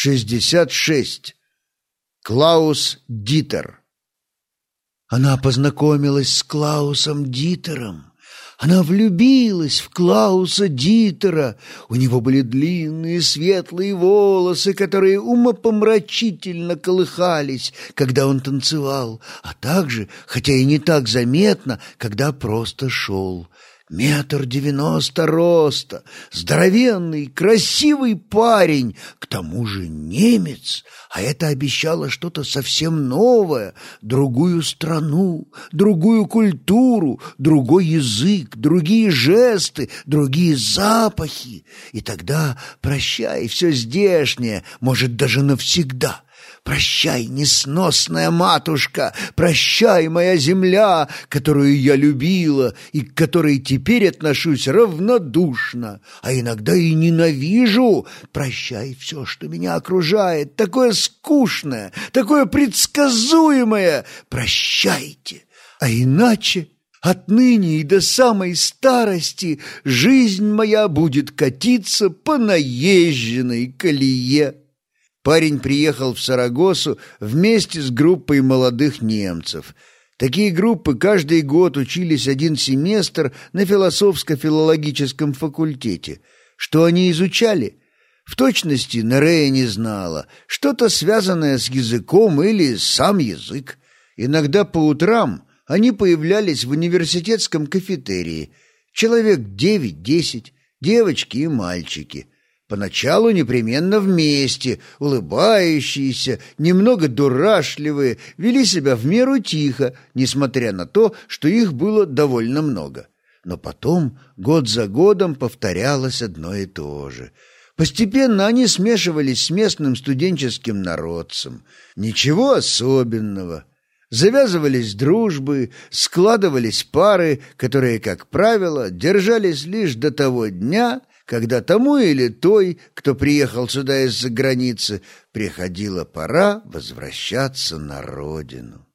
66. Клаус Дитер. Она познакомилась с Клаусом Дитером. Она влюбилась в Клауса Дитера. У него были длинные светлые волосы, которые умопомрачительно колыхались, когда он танцевал, а также, хотя и не так заметно, когда просто шел. Метр девяносто роста, здоровенный, красивый парень, к тому же немец, а это обещало что-то совсем новое, другую страну, другую культуру, другой язык, другие жесты, другие запахи. И тогда прощай все здешнее, может, даже навсегда. Прощай, несносная матушка, прощай, моя земля, которую я любила и к которой теперь отношусь равнодушно, а иногда и ненавижу. Прощай все, что меня окружает, такое скучное, такое предсказуемое. Прощайте, а иначе... Отныне и до самой старости жизнь моя будет катиться по наезженной колее. Парень приехал в Сарагосу вместе с группой молодых немцев. Такие группы каждый год учились один семестр на философско-филологическом факультете. Что они изучали? В точности Нерея не знала. Что-то связанное с языком или сам язык. Иногда по утрам они появлялись в университетском кафетерии. Человек девять-десять, девочки и мальчики – Поначалу непременно вместе, улыбающиеся, немного дурашливые, вели себя в меру тихо, несмотря на то, что их было довольно много. Но потом, год за годом, повторялось одно и то же. Постепенно они смешивались с местным студенческим народцем. Ничего особенного. Завязывались дружбы, складывались пары, которые, как правило, держались лишь до того дня, когда тому или той, кто приехал сюда из-за границы, приходила пора возвращаться на родину.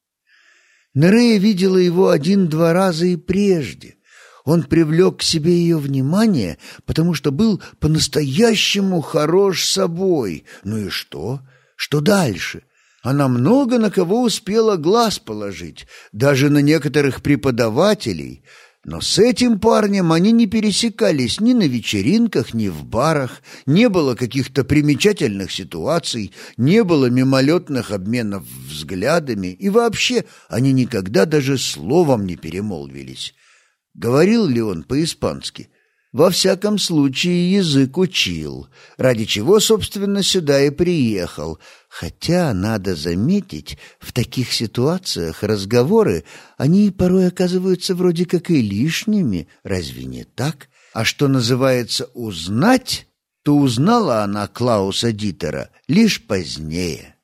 Нерея видела его один-два раза и прежде. Он привлек к себе ее внимание, потому что был по-настоящему хорош собой. Ну и что? Что дальше? Она много на кого успела глаз положить, даже на некоторых преподавателей — но с этим парнем они не пересекались ни на вечеринках, ни в барах, не было каких-то примечательных ситуаций, не было мимолетных обменов взглядами, и вообще они никогда даже словом не перемолвились. Говорил ли он по-испански? Во всяком случае, язык учил, ради чего, собственно, сюда и приехал. Хотя, надо заметить, в таких ситуациях разговоры, они порой оказываются вроде как и лишними, разве не так? А что называется «узнать», то узнала она Клауса Дитера лишь позднее.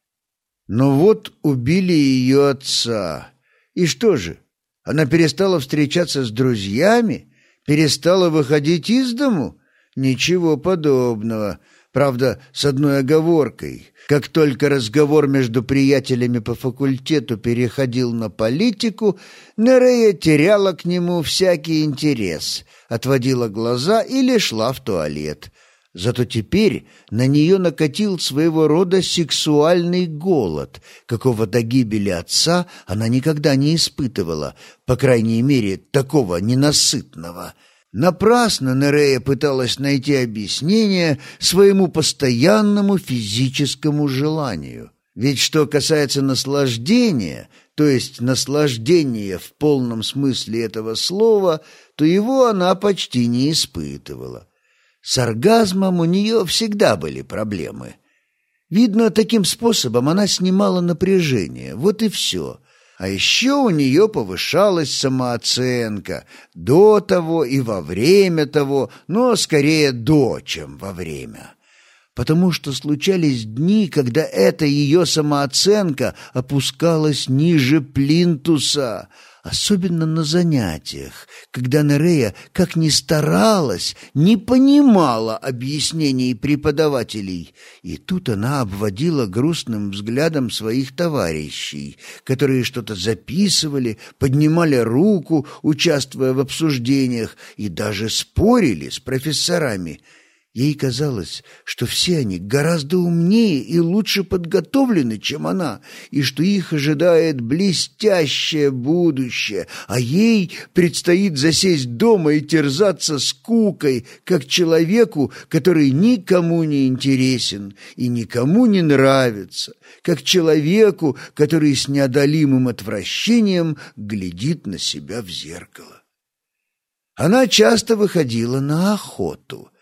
Но вот убили ее отца. И что же, она перестала встречаться с друзьями? Перестала выходить из дому? Ничего подобного. Правда, с одной оговоркой. Как только разговор между приятелями по факультету переходил на политику, Нерея теряла к нему всякий интерес, отводила глаза или шла в туалет. Зато теперь на нее накатил своего рода сексуальный голод, какого до гибели отца она никогда не испытывала, по крайней мере, такого ненасытного. Напрасно Нерея пыталась найти объяснение своему постоянному физическому желанию. Ведь что касается наслаждения, то есть наслаждения в полном смысле этого слова, то его она почти не испытывала. С оргазмом у нее всегда были проблемы. Видно, таким способом она снимала напряжение, вот и все. А еще у нее повышалась самооценка до того и во время того, но скорее до, чем во время. Потому что случались дни, когда эта ее самооценка опускалась ниже плинтуса — особенно на занятиях, когда Нерея, как ни старалась, не понимала объяснений преподавателей. И тут она обводила грустным взглядом своих товарищей, которые что-то записывали, поднимали руку, участвуя в обсуждениях, и даже спорили с профессорами – Ей казалось, что все они гораздо умнее и лучше подготовлены, чем она, и что их ожидает блестящее будущее, а ей предстоит засесть дома и терзаться скукой, как человеку, который никому не интересен и никому не нравится, как человеку, который с неодолимым отвращением глядит на себя в зеркало. Она часто выходила на охоту —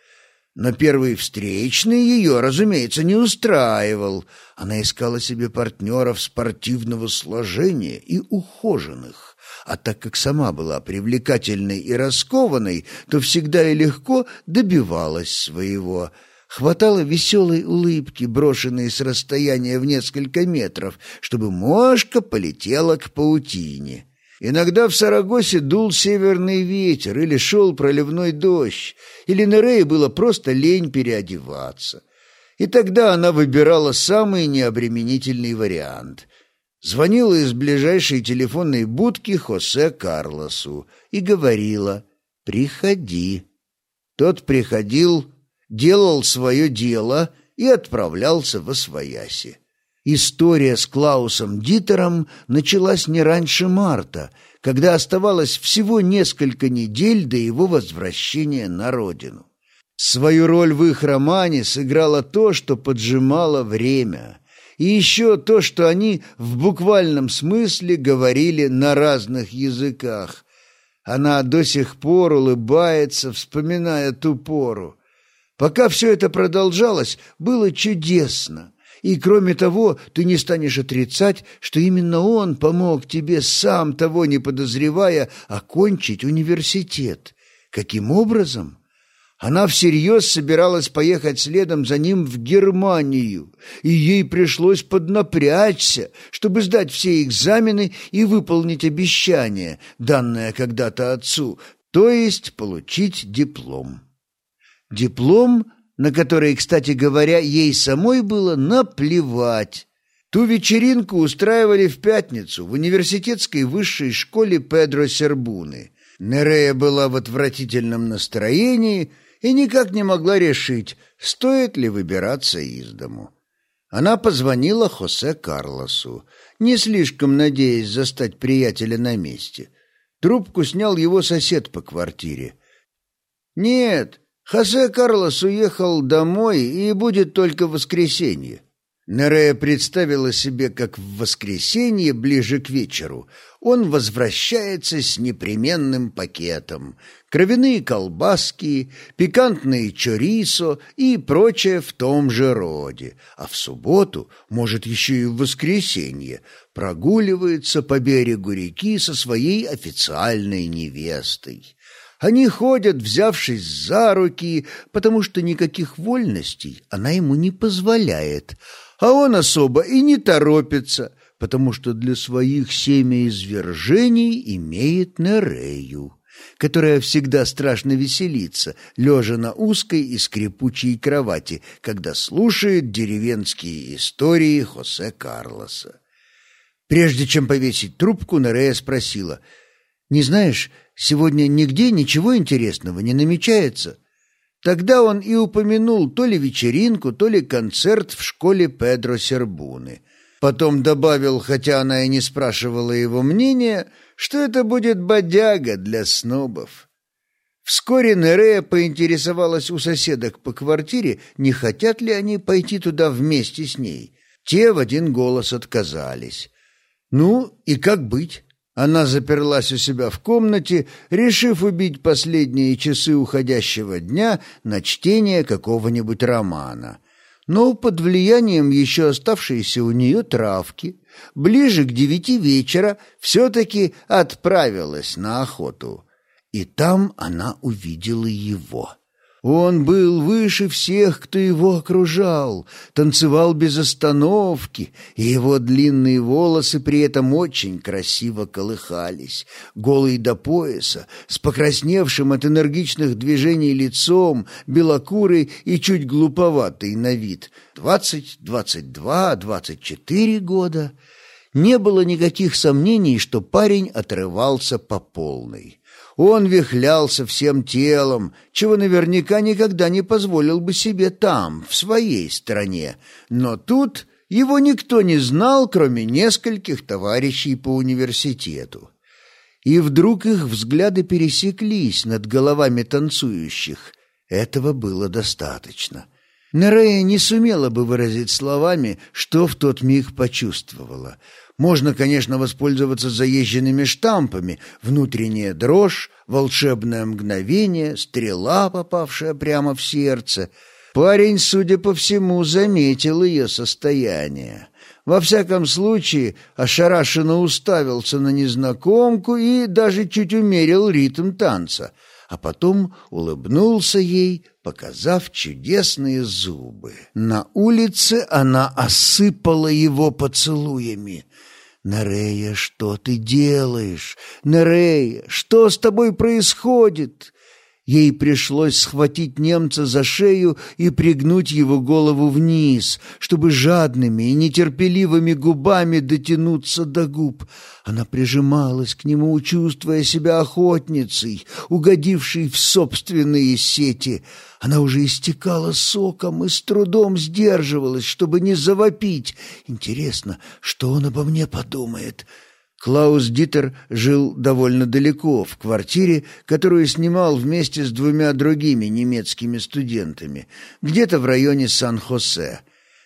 но первый встречный ее, разумеется, не устраивал. Она искала себе партнеров спортивного сложения и ухоженных. А так как сама была привлекательной и раскованной, то всегда и легко добивалась своего. Хватало веселой улыбки, брошенной с расстояния в несколько метров, чтобы мошка полетела к паутине. Иногда в Сарагосе дул северный ветер или шел проливной дождь, или Нерее было просто лень переодеваться. И тогда она выбирала самый необременительный вариант. Звонила из ближайшей телефонной будки Хосе Карлосу и говорила «Приходи». Тот приходил, делал свое дело и отправлялся во свояси. История с Клаусом Дитером началась не раньше марта, когда оставалось всего несколько недель до его возвращения на родину. Свою роль в их романе сыграло то, что поджимало время, и еще то, что они в буквальном смысле говорили на разных языках. Она до сих пор улыбается, вспоминая ту пору. Пока все это продолжалось, было чудесно. И кроме того, ты не станешь отрицать, что именно он помог тебе, сам того не подозревая, окончить университет. Каким образом? Она всерьез собиралась поехать следом за ним в Германию, и ей пришлось поднапрячься, чтобы сдать все экзамены и выполнить обещание, данное когда-то отцу, то есть получить диплом. Диплом на которой, кстати говоря, ей самой было наплевать. Ту вечеринку устраивали в пятницу в университетской высшей школе Педро Сербуны. Нерея была в отвратительном настроении и никак не могла решить, стоит ли выбираться из дому. Она позвонила Хосе Карлосу, не слишком надеясь застать приятеля на месте. Трубку снял его сосед по квартире. «Нет, Хосе Карлос уехал домой и будет только в воскресенье. Нерея представила себе, как в воскресенье, ближе к вечеру, он возвращается с непременным пакетом. Кровяные колбаски, пикантные чорисо и прочее в том же роде. А в субботу, может, еще и в воскресенье, прогуливается по берегу реки со своей официальной невестой. Они ходят, взявшись за руки, потому что никаких вольностей она ему не позволяет, а он особо и не торопится, потому что для своих семяизвержений имеет Нерею, которая всегда страшно веселится, лежа на узкой и скрипучей кровати, когда слушает деревенские истории Хосе Карлоса. Прежде чем повесить трубку, Нерея спросила, «Не знаешь, Сегодня нигде ничего интересного не намечается. Тогда он и упомянул то ли вечеринку, то ли концерт в школе Педро Сербуны. Потом добавил, хотя она и не спрашивала его мнения, что это будет бодяга для снобов. Вскоре Нерея поинтересовалась у соседок по квартире, не хотят ли они пойти туда вместе с ней. Те в один голос отказались. Ну, и как быть? Она заперлась у себя в комнате, решив убить последние часы уходящего дня на чтение какого-нибудь романа. Но под влиянием еще оставшейся у нее травки, ближе к девяти вечера все-таки отправилась на охоту. И там она увидела его. Он был выше всех, кто его окружал, танцевал без остановки, и его длинные волосы при этом очень красиво колыхались, голый до пояса, с покрасневшим от энергичных движений лицом, белокурый и чуть глуповатый на вид, двадцать, двадцать два, двадцать четыре года. Не было никаких сомнений, что парень отрывался по полной. Он вихлялся всем телом, чего наверняка никогда не позволил бы себе там, в своей стране. Но тут его никто не знал, кроме нескольких товарищей по университету. И вдруг их взгляды пересеклись над головами танцующих. Этого было достаточно. Нерея не сумела бы выразить словами, что в тот миг почувствовала. Можно, конечно, воспользоваться заезженными штампами. Внутренняя дрожь, волшебное мгновение, стрела, попавшая прямо в сердце. Парень, судя по всему, заметил ее состояние. Во всяком случае, ошарашенно уставился на незнакомку и даже чуть умерил ритм танца — а потом улыбнулся ей, показав чудесные зубы. На улице она осыпала его поцелуями. «Нерея, что ты делаешь? Нерея, что с тобой происходит?» Ей пришлось схватить немца за шею и пригнуть его голову вниз, чтобы жадными и нетерпеливыми губами дотянуться до губ. Она прижималась к нему, чувствуя себя охотницей, угодившей в собственные сети. Она уже истекала соком и с трудом сдерживалась, чтобы не завопить. Интересно, что он обо мне подумает?» Клаус Дитер жил довольно далеко, в квартире, которую снимал вместе с двумя другими немецкими студентами, где-то в районе Сан-Хосе.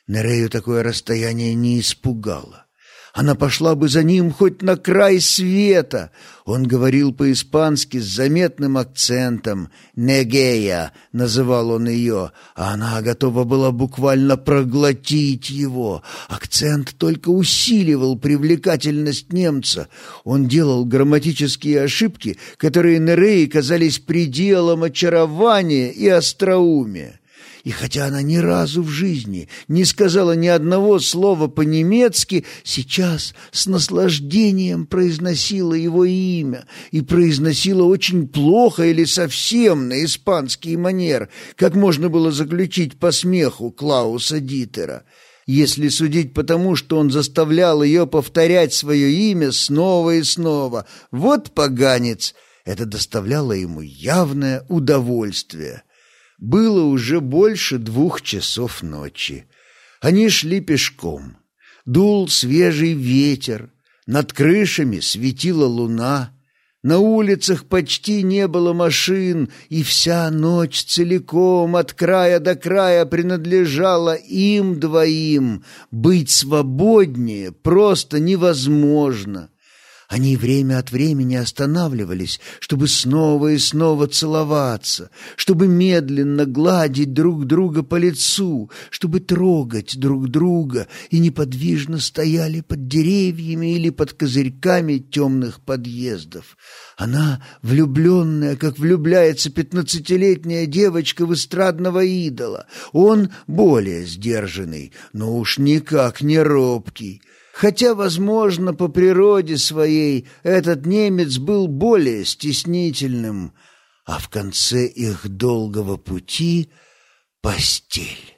Нерею такое расстояние не испугало. Она пошла бы за ним хоть на край света. Он говорил по-испански с заметным акцентом. «Негея» называл он ее, а она готова была буквально проглотить его. Акцент только усиливал привлекательность немца. Он делал грамматические ошибки, которые Нерее казались пределом очарования и остроумия. И хотя она ни разу в жизни не сказала ни одного слова по-немецки, сейчас с наслаждением произносила его имя и произносила очень плохо или совсем на испанский манер, как можно было заключить по смеху Клауса Дитера. Если судить по тому, что он заставлял ее повторять свое имя снова и снова, вот поганец, это доставляло ему явное удовольствие. Было уже больше двух часов ночи. Они шли пешком. Дул свежий ветер, над крышами светила луна, на улицах почти не было машин, и вся ночь целиком от края до края принадлежала им двоим. Быть свободнее просто невозможно. Они время от времени останавливались, чтобы снова и снова целоваться, чтобы медленно гладить друг друга по лицу, чтобы трогать друг друга и неподвижно стояли под деревьями или под козырьками темных подъездов. Она, влюбленная, как влюбляется пятнадцатилетняя девочка в эстрадного идола. Он более сдержанный, но уж никак не робкий. Хотя, возможно, по природе своей этот немец был более стеснительным, а в конце их долгого пути — постель.